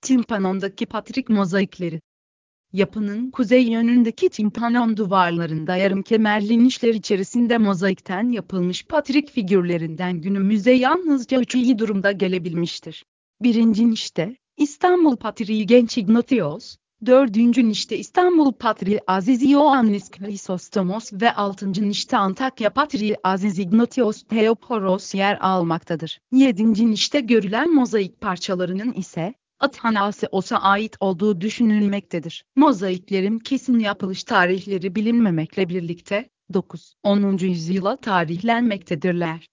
Timpanondaki Patrik mozaikleri Yapının kuzey yönündeki timpanon duvarlarında yarım kemerli nişler içerisinde mozaikten yapılmış Patrik figürlerinden günümüze yalnızca üçü iyi durumda gelebilmiştir. Birinci nişte, İstanbul Patriği Genç Ignatios, dördüncü nişte İstanbul Patriği Aziz Ioannis Chrysostomos ve altıncı nişte Antakya Patriği Aziz Ignatios Theoporos yer almaktadır. Yedinci nişte görülen mozaik parçalarının ise, Athanasios'a ait olduğu düşünülmektedir. Mozaiklerin kesin yapılış tarihleri bilinmemekle birlikte, 9-10. yüzyıla tarihlenmektedirler.